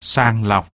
sàng lọc.